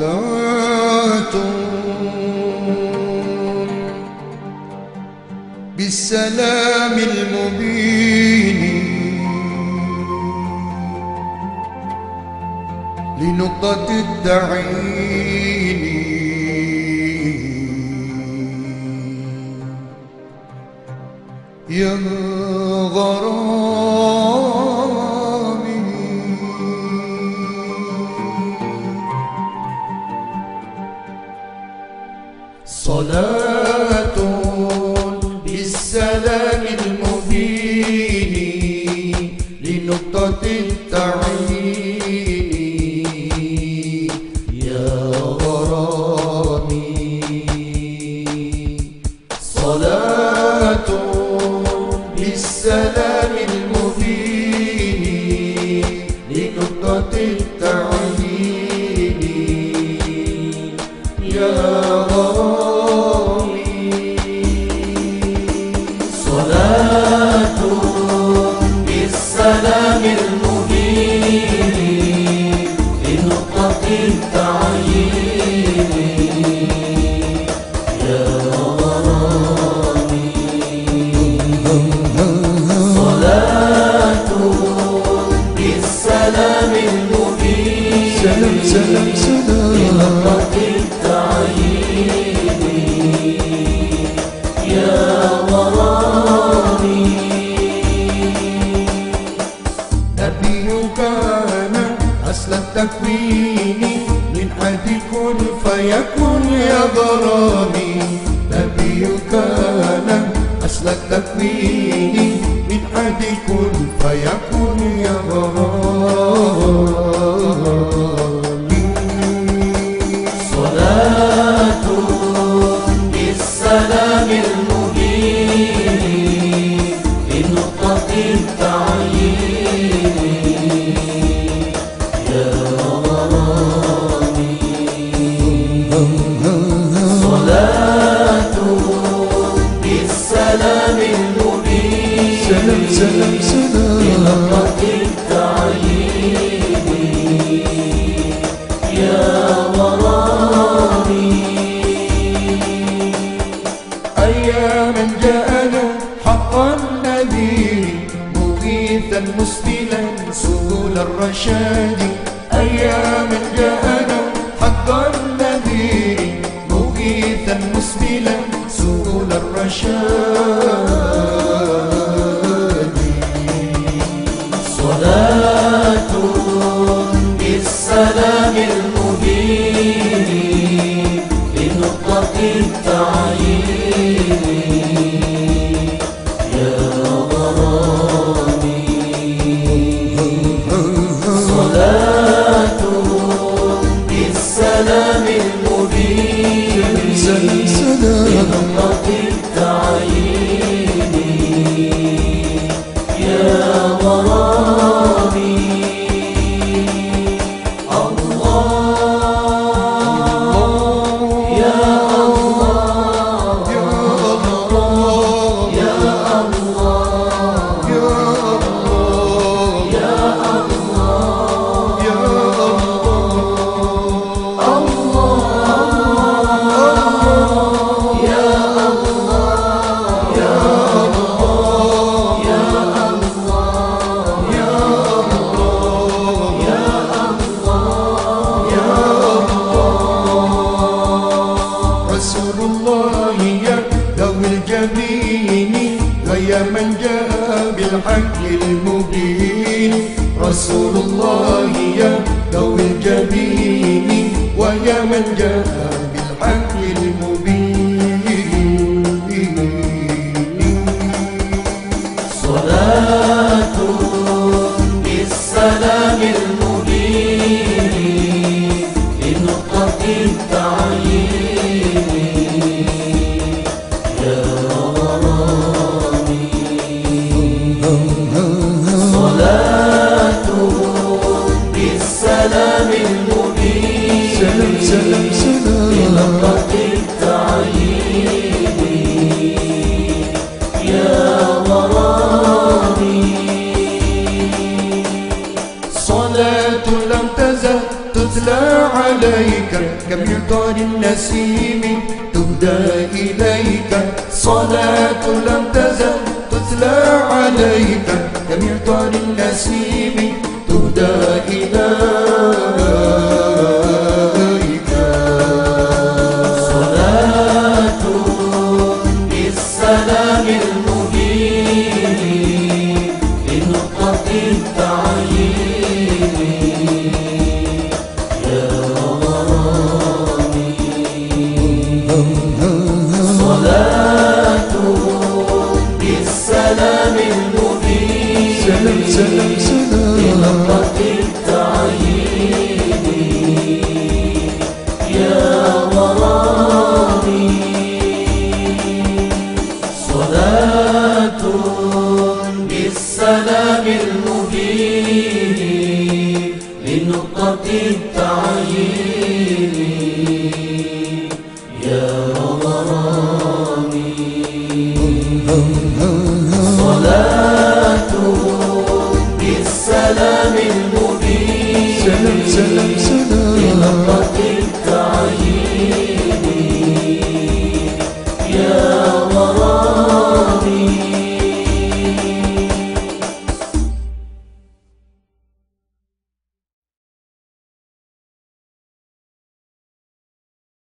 صلاة. بالسلام المبين. لنقطة التعيين يا صلاة بالسلام المبين لنقطة التعيين يا غرامي. صلاة بالسلام المبين لنقطة التعيين يا غرامي. سلام سلام لنقطة التعيين يا غرامي نبيك أنا أصل من حد كن فيكون يا غرامي نبيك أنا أصل التكوين من حد كن فيكون يا غرامي بالسلام المبين سلام سلام سلام لنقطة التعيين يا غرامي أياما جاءنا حقا نذير مغيثا مسبلا سبل الرشاد أياما جاءنا حقا نذير مغيثا مسبلا سبل الرشاد صلاة بالسلام المبين لنقطة التعيين. من جاء بالحق المبين. صلاة بالسلام المبين. لنقطة عليك كم يطال النسيم تهدى إليك صلاة لم تزل تتلى عليك كم يطال النسيم تهدى إليك صلاة بالسلام المبين لنقطة التعيين بالسلام المبين. سلام سلام سلام. التعيين. يا صلاة بالسلام المبين. لنقطة التعيين.